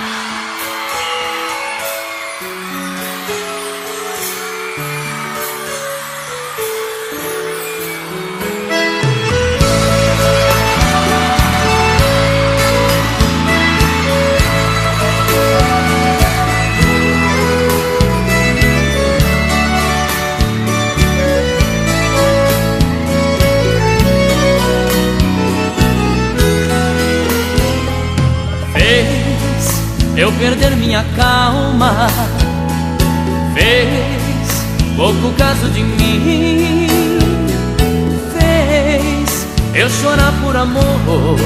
Bye. Eu perder minha calma. Fez pouco caso de mim. Fez eu chorar por amor.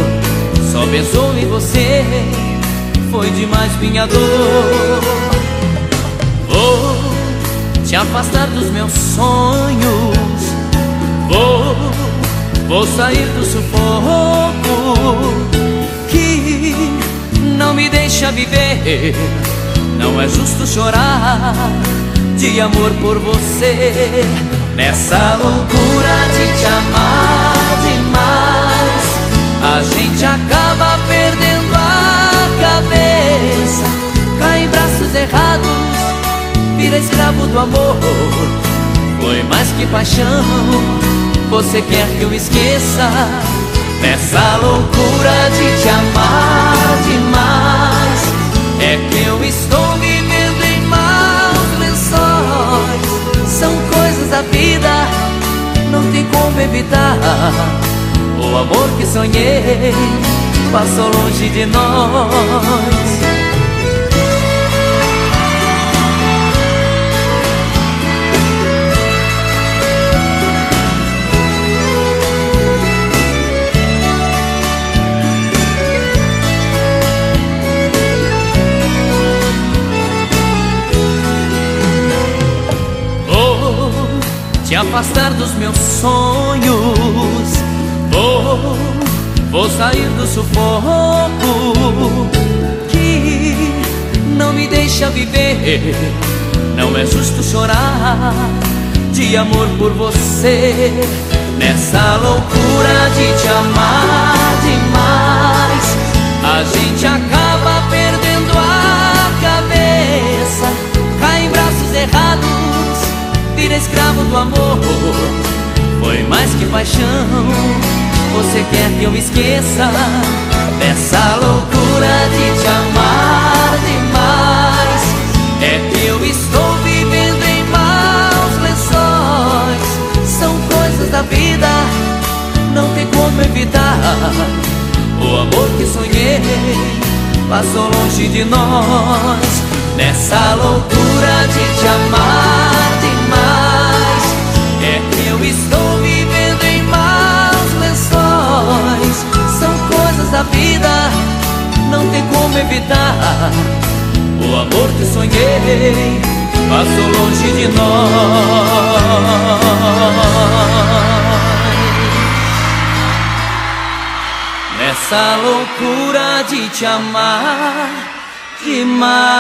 Só pensou em você. Foi demais minha dor. Vou te afastar dos meus sonhos. Vou, vou sair do sufoco não me deixa viver. Não é justo chorar de amor por você. Nessa loucura de te amar demais, a gente acaba perdendo a cabeça. Cai em braços errados, vira escravo do amor. Foi mais que paixão, você quer que eu esqueça. Nessa loucura de te amar evitar O amor que sonhei. Passou longe de nós afastar dos meus sonhos. Vou, vou sair do sufoco que não me deixa viver. Não é justo chorar de amor por você. Nessa loucura que paixão. Você quer que eu esqueça dessa loucura de te amar demais? É que eu estou vivendo em maus lençóis. São coisas da vida, não tem como evitar. O amor que sonhei passou longe de nós. Nessa loucura de te amar não tem como evitar. O amor que sonhei passou longe de nós. Nessa loucura de te amar demais